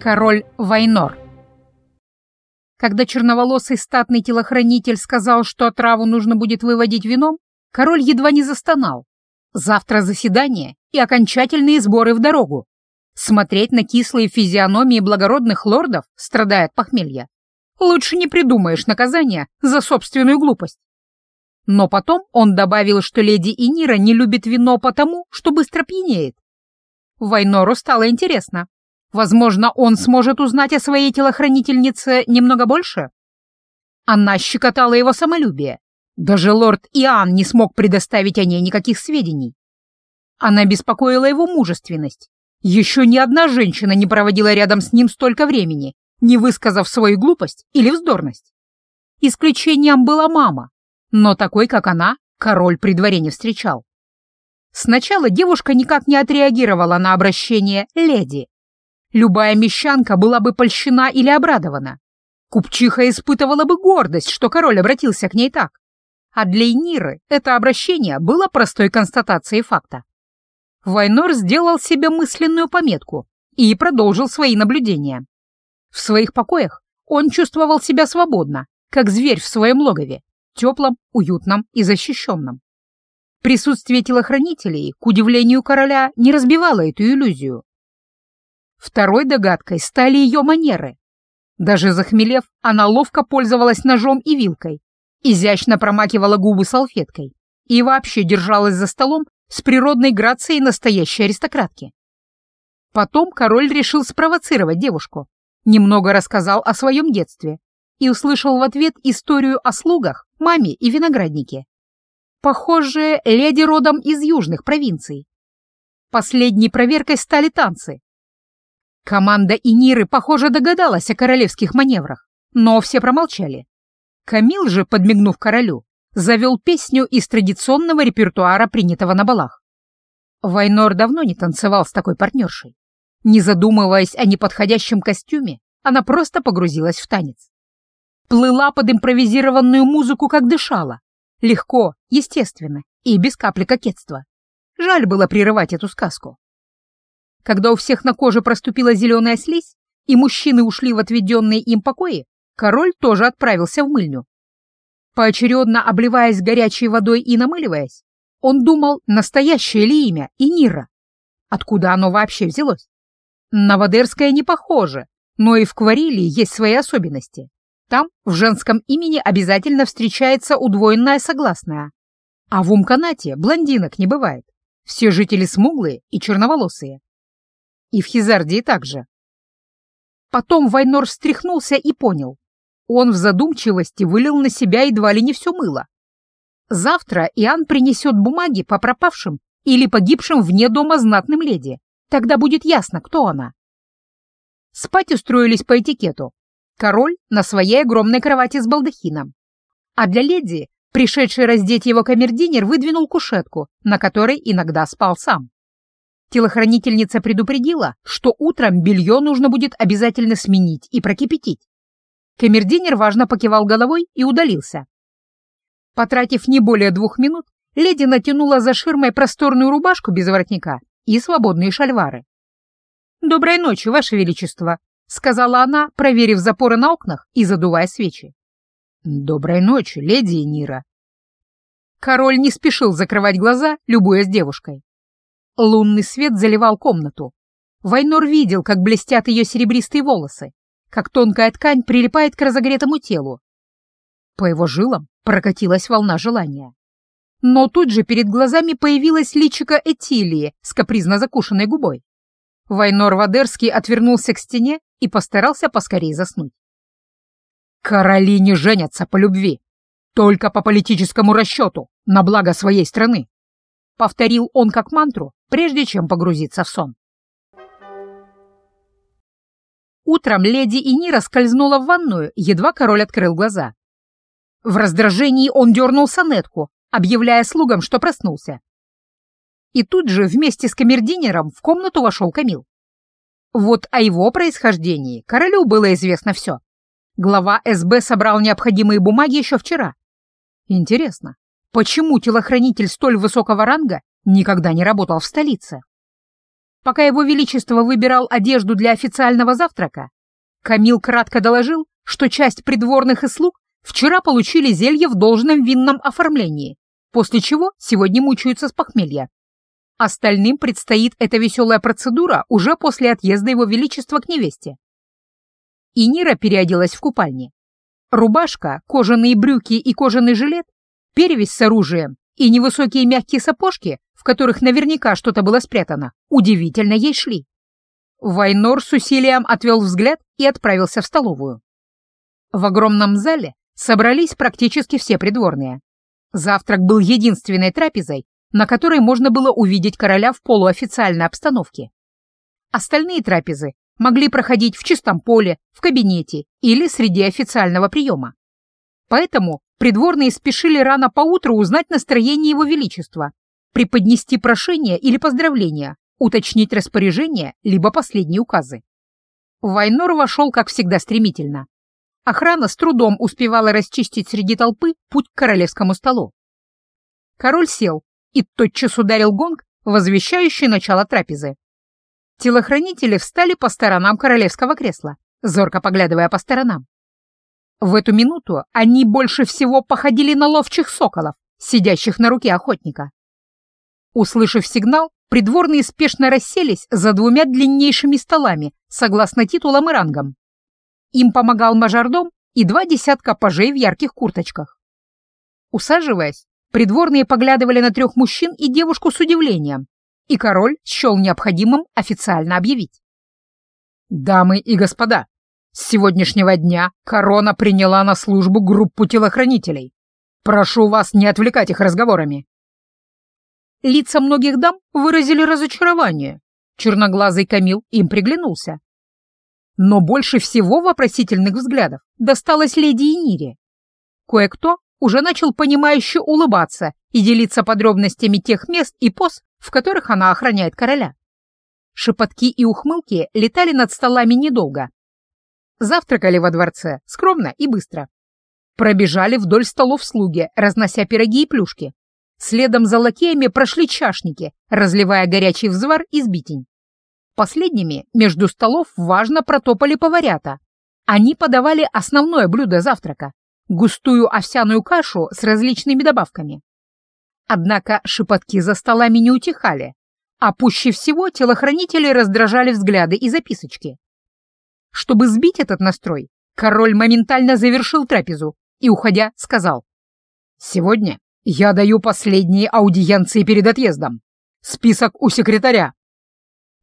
Король Вайнор. Когда черноволосый статный телохранитель сказал, что отраву нужно будет выводить вином, король едва не застонал. Завтра заседание и окончательные сборы в дорогу. Смотреть на кислые физиономии благородных лордов, страдая от похмелья, лучше не придумаешь наказания за собственную глупость. Но потом он добавил, что леди Инира не любит вино потому, что быстро пьянеет. Вайнору стало интересно. Возможно, он сможет узнать о своей телохранительнице немного больше? Она щекотала его самолюбие. Даже лорд Иоанн не смог предоставить о ней никаких сведений. Она беспокоила его мужественность. Еще ни одна женщина не проводила рядом с ним столько времени, не высказав свою глупость или вздорность. Исключением была мама, но такой, как она, король при дворе не встречал. Сначала девушка никак не отреагировала на обращение «леди», Любая мещанка была бы польщена или обрадована. Купчиха испытывала бы гордость, что король обратился к ней так. А для Эниры это обращение было простой констатацией факта. Вайнор сделал себе мысленную пометку и продолжил свои наблюдения. В своих покоях он чувствовал себя свободно, как зверь в своем логове, теплом, уютном и защищенном. Присутствие телохранителей, к удивлению короля, не разбивало эту иллюзию. Второй догадкой стали ее манеры. Даже захмелев, она ловко пользовалась ножом и вилкой, изящно промакивала губы салфеткой и вообще держалась за столом с природной грацией настоящей аристократки. Потом король решил спровоцировать девушку, немного рассказал о своем детстве и услышал в ответ историю о слугах, маме и винограднике. Похоже, леди родом из южных провинций. Последней проверкой стали танцы, Команда Иниры, похоже, догадалась о королевских маневрах, но все промолчали. Камил же, подмигнув королю, завел песню из традиционного репертуара, принятого на балах. Вайнор давно не танцевал с такой партнершей. Не задумываясь о неподходящем костюме, она просто погрузилась в танец. Плыла под импровизированную музыку, как дышала. Легко, естественно и без капли кокетства. Жаль было прерывать эту сказку. Когда у всех на коже проступила зеленая слизь, и мужчины ушли в отведенные им покои, король тоже отправился в мыльню. Поочередно обливаясь горячей водой и намыливаясь, он думал, настоящее ли имя Инира. Откуда оно вообще взялось? На Вадерское не похоже, но и в Кварилии есть свои особенности. Там в женском имени обязательно встречается удвоенное согласное. А в Умканате блондинок не бывает. Все жители смуглые и черноволосые. И в Хизардии также. Потом Вайнор встряхнулся и понял. Он в задумчивости вылил на себя едва ли не все мыло. Завтра Иоанн принесет бумаги по пропавшим или погибшим вне дома знатным леди. Тогда будет ясно, кто она. Спать устроились по этикету. Король на своей огромной кровати с балдахином. А для леди, пришедший раздеть его камердинер, выдвинул кушетку, на которой иногда спал сам. Телохранительница предупредила, что утром белье нужно будет обязательно сменить и прокипятить. Камердинер важно покивал головой и удалился. Потратив не более двух минут, леди натянула за ширмой просторную рубашку без воротника и свободные шальвары. «Доброй ночи, Ваше Величество», — сказала она, проверив запоры на окнах и задувая свечи. «Доброй ночи, леди Нира». Король не спешил закрывать глаза, любуясь девушкой. Лунный свет заливал комнату. Вайнор видел, как блестят ее серебристые волосы, как тонкая ткань прилипает к разогретому телу. По его жилам прокатилась волна желания. Но тут же перед глазами появилась личико Этилии с капризно закушенной губой. Вайнор Вадерский отвернулся к стене и постарался поскорее заснуть. «Короли не женятся по любви, только по политическому расчету, на благо своей страны», — повторил он как мантру, прежде чем погрузиться в сон. Утром леди Инира скользнула в ванную, едва король открыл глаза. В раздражении он дернул сонетку, объявляя слугам, что проснулся. И тут же вместе с камердинером в комнату вошел Камил. Вот о его происхождении королю было известно все. Глава СБ собрал необходимые бумаги еще вчера. Интересно, почему телохранитель столь высокого ранга никогда не работал в столице. пока его величество выбирал одежду для официального завтрака, Камил кратко доложил, что часть придворных и слуг вчера получили зелье в должном винном оформлении, после чего сегодня мучаются с похмелья. Остальным предстоит эта веселая процедура уже после отъезда его величества к невесте. И Нира переоделась в купальне. Рубашка, кожаные брюки и кожаный жилет, перевязь с оружием и невысокие мягкие сапожки, в которых наверняка что-то было спрятано, удивительно ей шли. Вайнор с усилием отвел взгляд и отправился в столовую. В огромном зале собрались практически все придворные. Завтрак был единственной трапезой, на которой можно было увидеть короля в полуофициальной обстановке. Остальные трапезы могли проходить в чистом поле, в кабинете или среди официального приема. Поэтому придворные спешили рано поутру узнать настроение его величества, преподнести прошение или поздравления, уточнить распоряжение, либо последние указы. Вайнор вошел, как всегда, стремительно. Охрана с трудом успевала расчистить среди толпы путь к королевскому столу. Король сел и тотчас ударил гонг, возвещающий начало трапезы. Телохранители встали по сторонам королевского кресла, зорко поглядывая по сторонам. В эту минуту они больше всего походили на ловчих соколов, сидящих на руке охотника. Услышав сигнал, придворные спешно расселись за двумя длиннейшими столами, согласно титулам и рангам. Им помогал мажордом и два десятка пажей в ярких курточках. Усаживаясь, придворные поглядывали на трех мужчин и девушку с удивлением, и король счел необходимым официально объявить. «Дамы и господа, с сегодняшнего дня корона приняла на службу группу телохранителей. Прошу вас не отвлекать их разговорами. Лица многих дам выразили разочарование. Черноглазый Камил им приглянулся. Но больше всего вопросительных взглядов досталось леди Инире. Кое-кто уже начал понимающе улыбаться и делиться подробностями тех мест и поз, в которых она охраняет короля. Шепотки и ухмылки летали над столами недолго. Завтракали во дворце скромно и быстро. Пробежали вдоль столов слуги, разнося пироги и плюшки. Следом за лакеями прошли чашники, разливая горячий взвар и сбитень. Последними между столов важно протопали поварята. Они подавали основное блюдо завтрака — густую овсяную кашу с различными добавками. Однако шепотки за столами не утихали, а пуще всего телохранители раздражали взгляды и записочки. Чтобы сбить этот настрой, король моментально завершил трапезу и, уходя, сказал «Сегодня «Я даю последние аудиенции перед отъездом. Список у секретаря».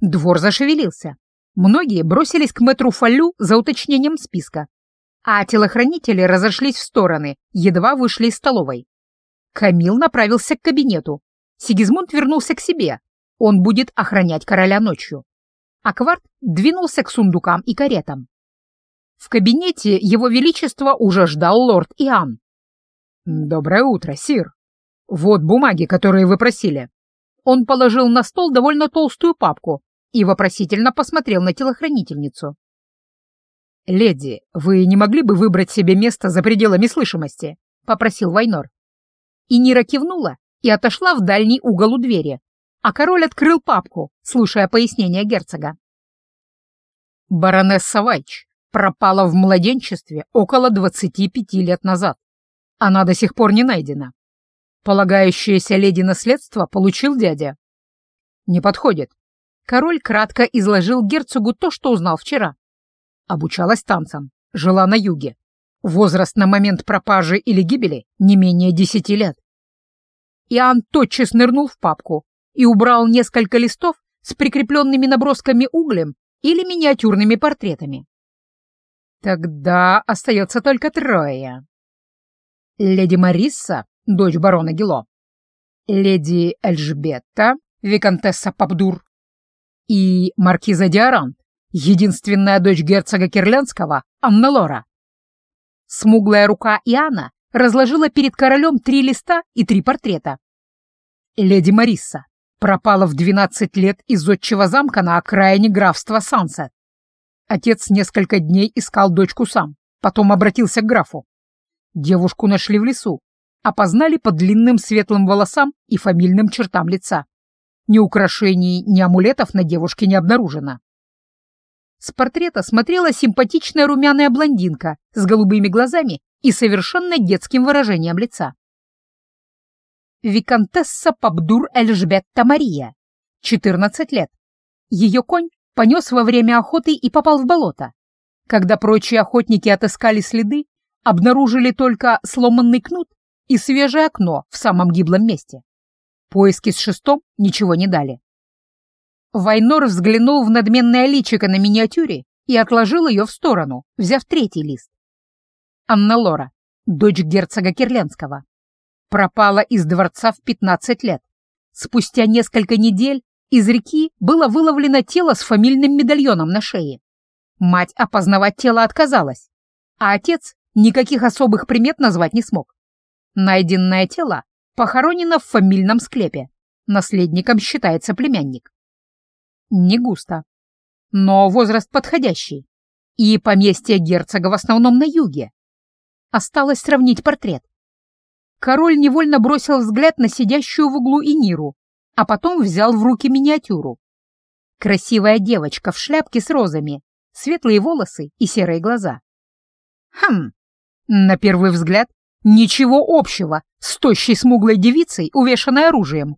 Двор зашевелился. Многие бросились к мэтру Фалю за уточнением списка, а телохранители разошлись в стороны, едва вышли из столовой. Камил направился к кабинету. Сигизмунд вернулся к себе. Он будет охранять короля ночью. А Кварт двинулся к сундукам и каретам. В кабинете его величество уже ждал лорд Иоанн. «Доброе утро, сир. Вот бумаги, которые вы просили». Он положил на стол довольно толстую папку и вопросительно посмотрел на телохранительницу. «Леди, вы не могли бы выбрать себе место за пределами слышимости?» — попросил Вайнор. И Нира кивнула и отошла в дальний угол у двери, а король открыл папку, слушая пояснения герцога. Баронесса Вайч пропала в младенчестве около 25 лет назад. Она до сих пор не найдена. Полагающееся леди наследство получил дядя. Не подходит. Король кратко изложил герцогу то, что узнал вчера. Обучалась танцам, жила на юге. Возраст на момент пропажи или гибели не менее десяти лет. Иоанн тотчас нырнул в папку и убрал несколько листов с прикрепленными набросками углем или миниатюрными портретами. Тогда остается только трое леди Марисса, дочь барона Гило, леди Эльжбетта, виконтесса Пабдур и маркиза Диарант, единственная дочь герцога Кирлянского, Анна Лора. Смуглая рука Иоанна разложила перед королем три листа и три портрета. Леди Марисса пропала в 12 лет из отчего замка на окраине графства Сансет. Отец несколько дней искал дочку сам, потом обратился к графу. Девушку нашли в лесу, опознали по длинным светлым волосам и фамильным чертам лица. ни украшений, ни амулетов на девушке не обнаружено. С портрета смотрела симпатичная румяная блондинка с голубыми глазами и совершенно детским выражением лица. Викантесса Пабдур Эльжбетта Мария, 14 лет. Ее конь понес во время охоты и попал в болото. Когда прочие охотники отыскали следы, обнаружили только сломанный кнут и свежее окно в самом гиблом месте. Поиски с шестом ничего не дали. Вайнор взглянул в надменное личико на миниатюре и отложил ее в сторону, взяв третий лист. Анна Лора, дочь герцога Кирленского, пропала из дворца в 15 лет. Спустя несколько недель из реки было выловлено тело с фамильным медальоном на шее. Мать опознавать тело отказалась, а отец никаких особых примет назвать не смог. Найденное тело похоронено в фамильном склепе. Наследником считается племянник. Не густо, но возраст подходящий. И поместье герцога в основном на юге. Осталось сравнить портрет. Король невольно бросил взгляд на сидящую в углу Иниру, а потом взял в руки миниатюру. Красивая девочка в шляпке с розами, светлые волосы и серые глаза. Хм, на первый взгляд, ничего общего с тощей смуглой девицей, увешанной оружием.